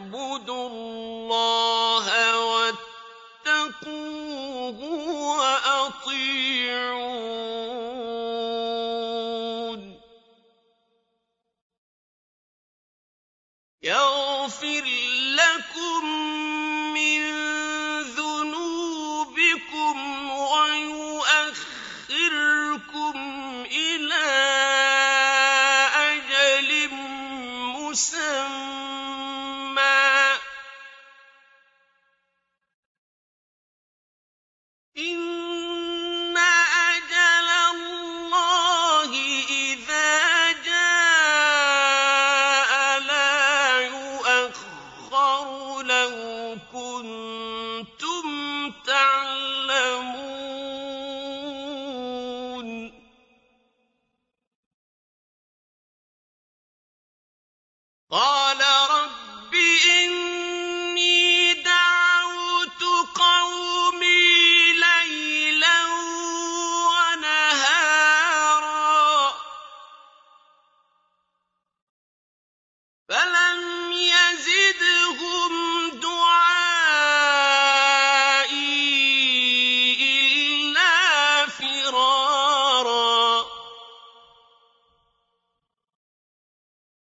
واعبدوا الله واتقوه وأطيعون. يغفر لكم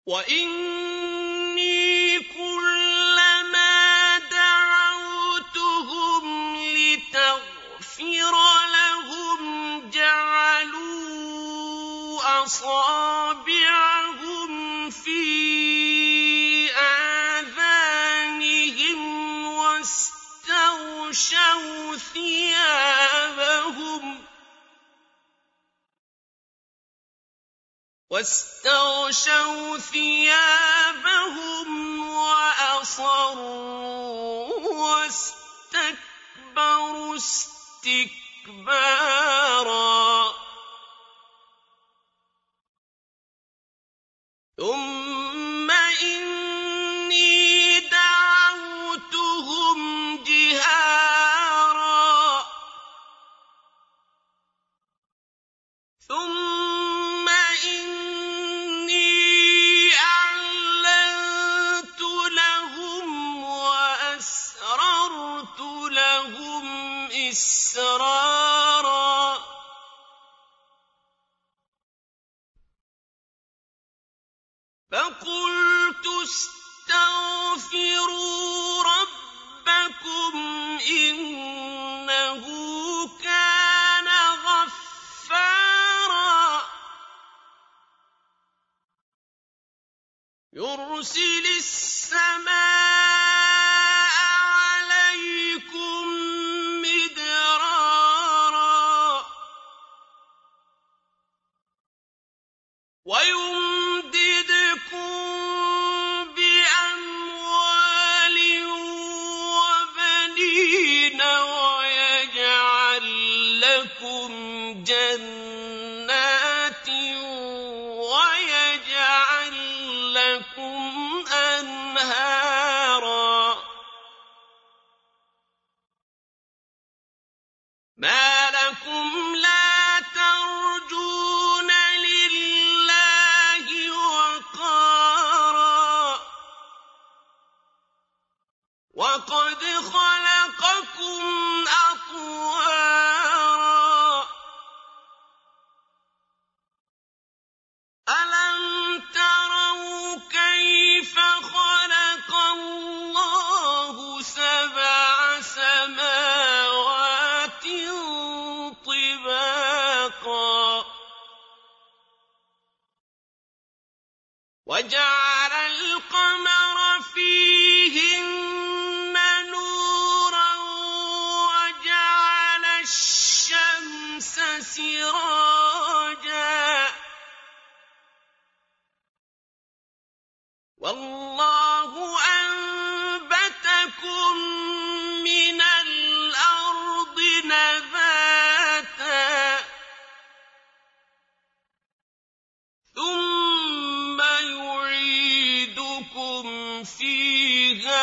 我应 واستغشوا ثيابهم وأصروا واستكبروا استكبارا يرسل السماء أبهارا ما لكم لا ترجون لله وقارا. وقد خلقكم أطوارا وجعل القمر فيهن نورا وجعل الشمس سراجا. والله إذا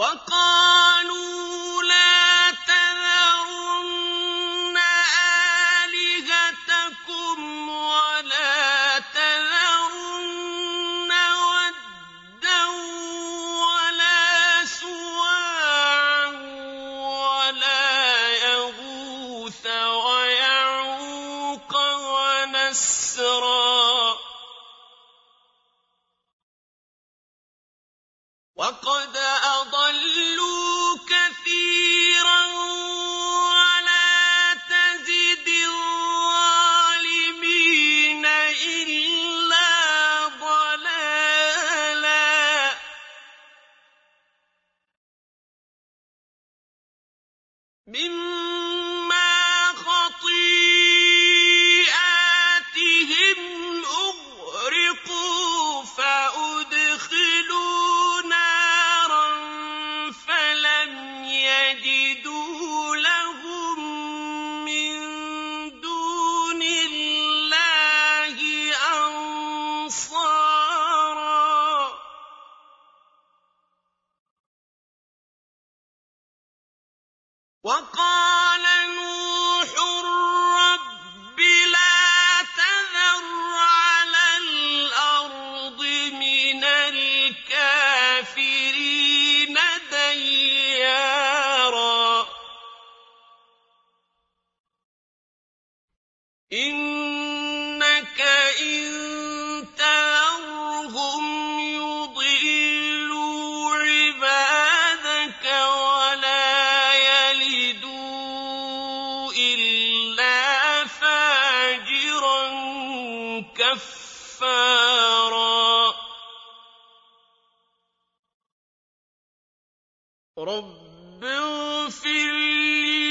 وقالوا كفارا. رب اغفر لي